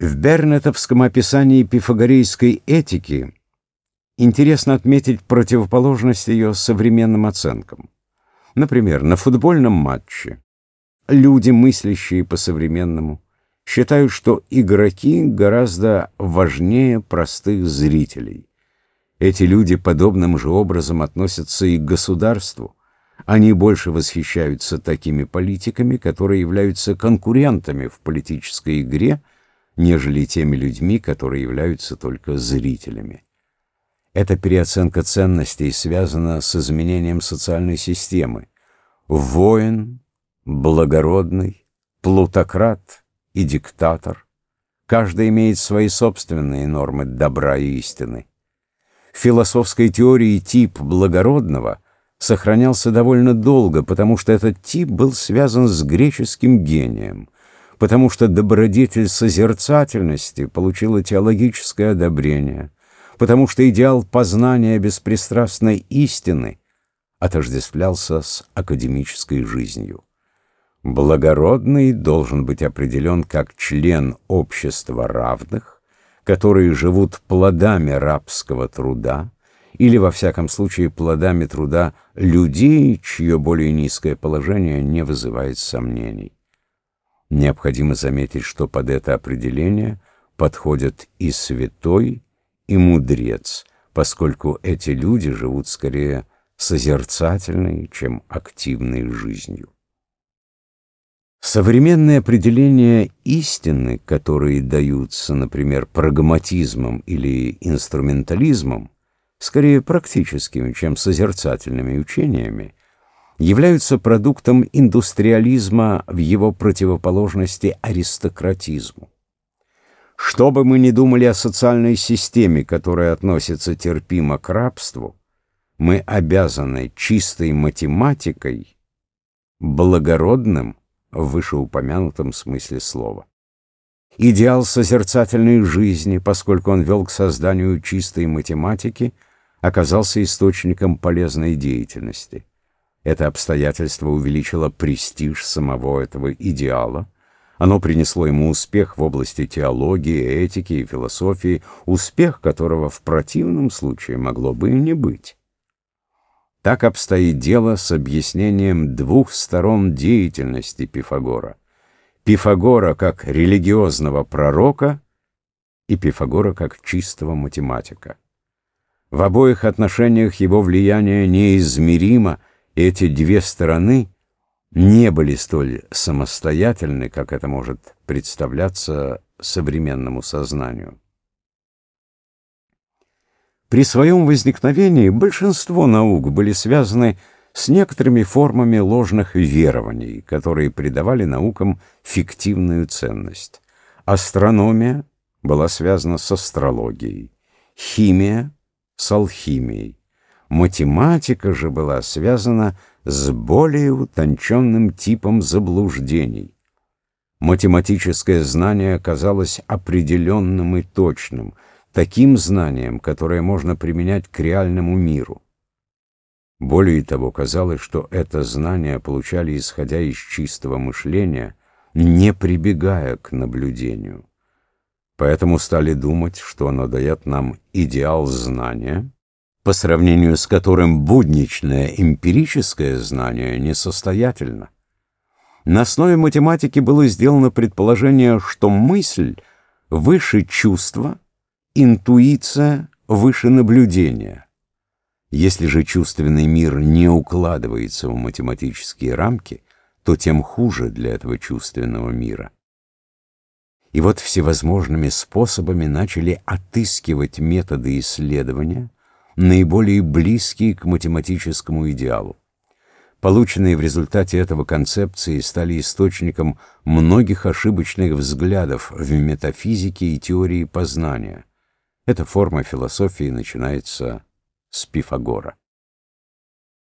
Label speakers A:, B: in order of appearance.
A: В Бернетовском описании пифагорейской этики интересно отметить противоположность ее современным оценкам. Например, на футбольном матче люди, мыслящие по-современному, считают, что игроки гораздо важнее простых зрителей. Эти люди подобным же образом относятся и к государству. Они больше восхищаются такими политиками, которые являются конкурентами в политической игре, нежели теми людьми, которые являются только зрителями. Эта переоценка ценностей связана с изменением социальной системы. Воин, благородный, плутократ и диктатор. Каждый имеет свои собственные нормы добра и истины. В философской теории тип благородного сохранялся довольно долго, потому что этот тип был связан с греческим гением – потому что добродетель созерцательности получила теологическое одобрение, потому что идеал познания беспристрастной истины отождествлялся с академической жизнью. Благородный должен быть определен как член общества равных, которые живут плодами рабского труда, или, во всяком случае, плодами труда людей, чье более низкое положение не вызывает сомнений. Необходимо заметить, что под это определение подходят и святой, и мудрец, поскольку эти люди живут скорее созерцательной, чем активной жизнью. Современные определения истины, которые даются, например, прагматизмом или инструментализмом, скорее практическими, чем созерцательными учениями, являются продуктом индустриализма в его противоположности аристократизму. Что бы мы ни думали о социальной системе, которая относится терпимо к рабству, мы обязаны чистой математикой, благородным в вышеупомянутом смысле слова. Идеал созерцательной жизни, поскольку он вел к созданию чистой математики, оказался источником полезной деятельности. Это обстоятельство увеличило престиж самого этого идеала. Оно принесло ему успех в области теологии, этики и философии, успех которого в противном случае могло бы и не быть. Так обстоит дело с объяснением двух сторон деятельности Пифагора. Пифагора как религиозного пророка и Пифагора как чистого математика. В обоих отношениях его влияние неизмеримо, эти две стороны не были столь самостоятельны, как это может представляться современному сознанию. При своем возникновении большинство наук были связаны с некоторыми формами ложных верований, которые придавали наукам фиктивную ценность. Астрономия была связана с астрологией, химия — с алхимией, Математика же была связана с более утонченным типом заблуждений. Математическое знание оказалось определенным и точным, таким знанием, которое можно применять к реальному миру. Более того, казалось, что это знание получали, исходя из чистого мышления, не прибегая к наблюдению. Поэтому стали думать, что оно дает нам идеал знания, по сравнению с которым будничное эмпирическое знание несостоятельно. На основе математики было сделано предположение, что мысль выше чувства, интуиция выше наблюдения. Если же чувственный мир не укладывается в математические рамки, то тем хуже для этого чувственного мира. И вот всевозможными способами начали отыскивать методы исследования, наиболее близкие к математическому идеалу. Полученные в результате этого концепции стали источником многих ошибочных взглядов в метафизике и теории познания. Эта форма философии начинается с Пифагора.